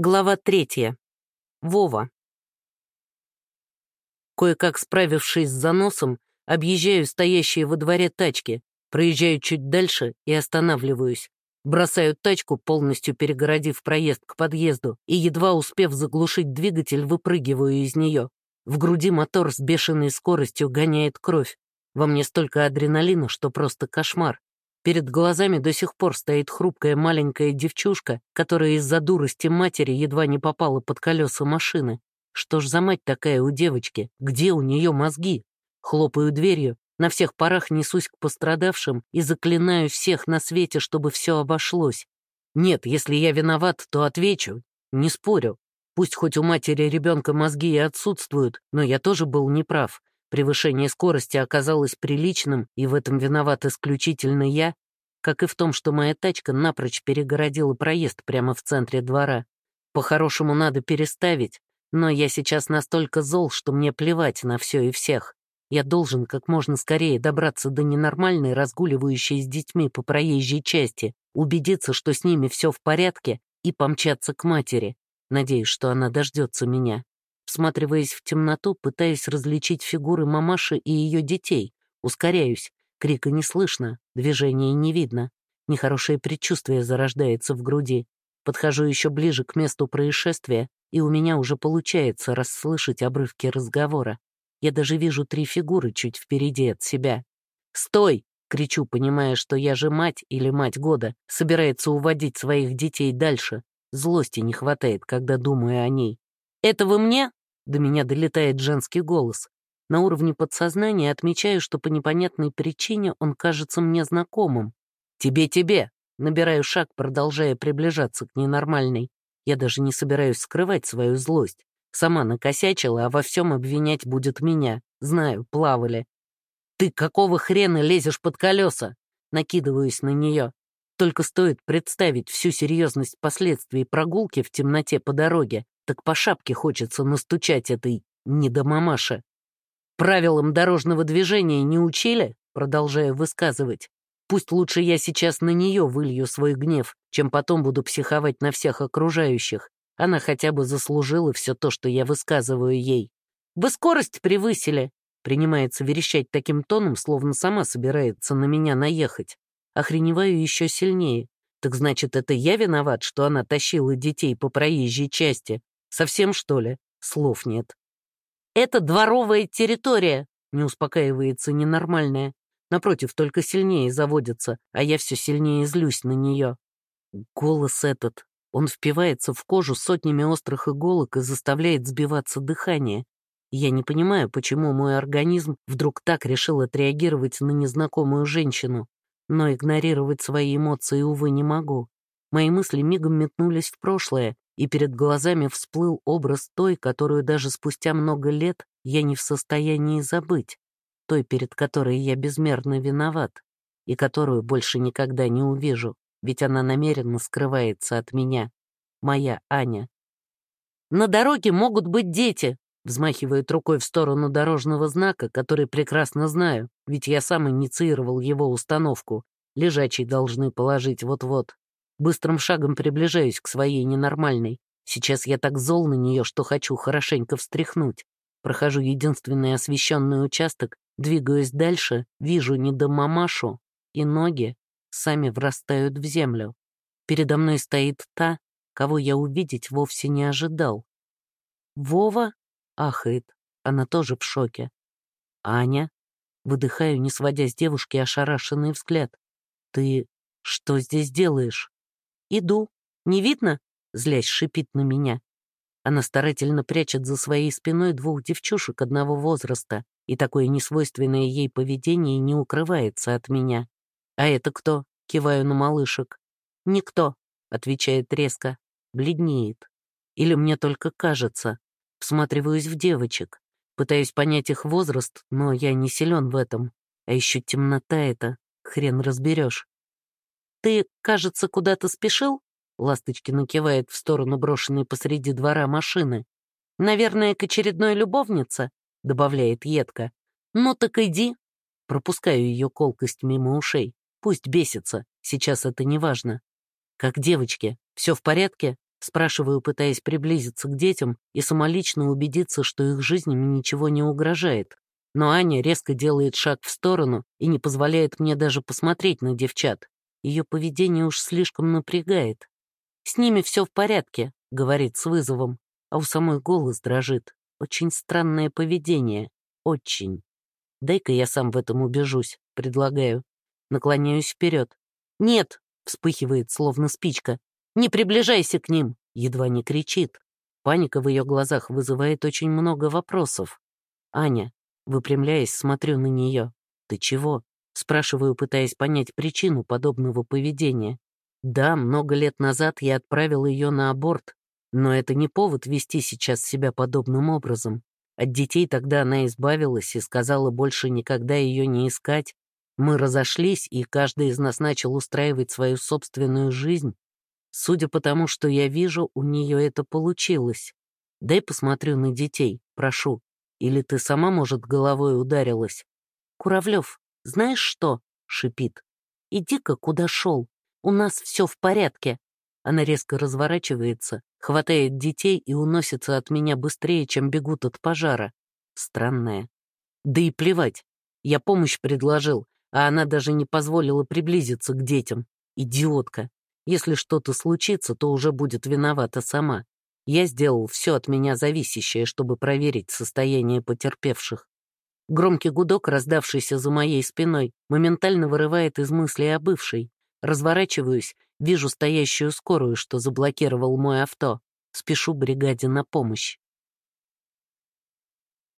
Глава третья. Вова. Кое-как справившись с заносом, объезжаю стоящие во дворе тачки, проезжаю чуть дальше и останавливаюсь. Бросаю тачку, полностью перегородив проезд к подъезду, и, едва успев заглушить двигатель, выпрыгиваю из нее. В груди мотор с бешеной скоростью гоняет кровь. Во мне столько адреналина, что просто кошмар. Перед глазами до сих пор стоит хрупкая маленькая девчушка, которая из-за дурости матери едва не попала под колеса машины. Что ж за мать такая у девочки? Где у нее мозги? Хлопаю дверью, на всех парах несусь к пострадавшим и заклинаю всех на свете, чтобы все обошлось. Нет, если я виноват, то отвечу. Не спорю. Пусть хоть у матери ребенка мозги и отсутствуют, но я тоже был неправ. Превышение скорости оказалось приличным, и в этом виноват исключительно я, как и в том, что моя тачка напрочь перегородила проезд прямо в центре двора. По-хорошему надо переставить, но я сейчас настолько зол, что мне плевать на все и всех. Я должен как можно скорее добраться до ненормальной, разгуливающей с детьми по проезжей части, убедиться, что с ними все в порядке, и помчаться к матери. Надеюсь, что она дождется меня. Всматриваясь в темноту, пытаясь различить фигуры мамаши и ее детей. Ускоряюсь. Крика не слышно, движения не видно. Нехорошее предчувствие зарождается в груди. Подхожу еще ближе к месту происшествия, и у меня уже получается расслышать обрывки разговора. Я даже вижу три фигуры чуть впереди от себя. «Стой!» — кричу, понимая, что я же мать или мать года, собирается уводить своих детей дальше. Злости не хватает, когда думаю о ней. «Это вы мне?» До меня долетает женский голос. На уровне подсознания отмечаю, что по непонятной причине он кажется мне знакомым. «Тебе-тебе!» Набираю шаг, продолжая приближаться к ненормальной. Я даже не собираюсь скрывать свою злость. Сама накосячила, а во всем обвинять будет меня. Знаю, плавали. «Ты какого хрена лезешь под колеса?» Накидываюсь на нее. Только стоит представить всю серьезность последствий прогулки в темноте по дороге, так по шапке хочется настучать этой недомамаше. Правилам дорожного движения не учили, продолжая высказывать. Пусть лучше я сейчас на нее вылью свой гнев, чем потом буду психовать на всех окружающих. Она хотя бы заслужила все то, что я высказываю ей. «Вы скорость превысили!» Принимается верещать таким тоном, словно сама собирается на меня наехать. Охреневаю еще сильнее. Так значит, это я виноват, что она тащила детей по проезжей части, Совсем, что ли? Слов нет. «Это дворовая территория», — не успокаивается ненормальная. Напротив, только сильнее заводится, а я все сильнее злюсь на нее. Голос этот. Он впивается в кожу сотнями острых иголок и заставляет сбиваться дыхание. Я не понимаю, почему мой организм вдруг так решил отреагировать на незнакомую женщину, но игнорировать свои эмоции, увы, не могу. Мои мысли мигом метнулись в прошлое, и перед глазами всплыл образ той, которую даже спустя много лет я не в состоянии забыть, той, перед которой я безмерно виноват, и которую больше никогда не увижу, ведь она намеренно скрывается от меня. Моя Аня. «На дороге могут быть дети», взмахивает рукой в сторону дорожного знака, который прекрасно знаю, ведь я сам инициировал его установку. Лежачий должны положить вот-вот. Быстрым шагом приближаюсь к своей ненормальной. Сейчас я так зол на нее, что хочу хорошенько встряхнуть. Прохожу единственный освещенный участок, двигаюсь дальше, вижу недомамашу, и ноги сами врастают в землю. Передо мной стоит та, кого я увидеть вовсе не ожидал. «Вова?» — ахает. Она тоже в шоке. «Аня?» — выдыхаю, не сводя с девушки ошарашенный взгляд. «Ты что здесь делаешь?» «Иду. Не видно?» — злясь шипит на меня. Она старательно прячет за своей спиной двух девчушек одного возраста, и такое несвойственное ей поведение не укрывается от меня. «А это кто?» — киваю на малышек. «Никто», — отвечает резко, бледнеет. Или мне только кажется. Всматриваюсь в девочек. Пытаюсь понять их возраст, но я не силен в этом. А еще темнота это, хрен разберешь. «Ты, кажется, куда-то спешил?» Ласточкина кивает в сторону брошенной посреди двора машины. «Наверное, к очередной любовнице?» — добавляет едко. «Ну так иди». Пропускаю ее колкость мимо ушей. Пусть бесится, сейчас это не важно. «Как девочки, все в порядке?» Спрашиваю, пытаясь приблизиться к детям и самолично убедиться, что их жизням ничего не угрожает. Но Аня резко делает шаг в сторону и не позволяет мне даже посмотреть на девчат. Ее поведение уж слишком напрягает. «С ними все в порядке», — говорит с вызовом, а у самой голос дрожит. Очень странное поведение. Очень. Дай-ка я сам в этом убежусь, предлагаю. Наклоняюсь вперед. «Нет!» — вспыхивает, словно спичка. «Не приближайся к ним!» — едва не кричит. Паника в ее глазах вызывает очень много вопросов. «Аня, выпрямляясь, смотрю на нее. Ты чего?» — спрашиваю, пытаясь понять причину подобного поведения. Да, много лет назад я отправил ее на аборт, но это не повод вести сейчас себя подобным образом. От детей тогда она избавилась и сказала больше никогда ее не искать. Мы разошлись, и каждый из нас начал устраивать свою собственную жизнь. Судя по тому, что я вижу, у нее это получилось. Дай посмотрю на детей, прошу. Или ты сама, может, головой ударилась? Куравлев, знаешь что? — шипит. Иди-ка куда шел. У нас все в порядке. Она резко разворачивается, хватает детей и уносится от меня быстрее, чем бегут от пожара. Странная. Да и плевать. Я помощь предложил, а она даже не позволила приблизиться к детям. Идиотка. Если что-то случится, то уже будет виновата сама. Я сделал все от меня зависящее, чтобы проверить состояние потерпевших. Громкий гудок, раздавшийся за моей спиной, моментально вырывает из мыслей о бывшей. Разворачиваюсь Вижу стоящую скорую, что заблокировал мой авто. Спешу бригаде на помощь.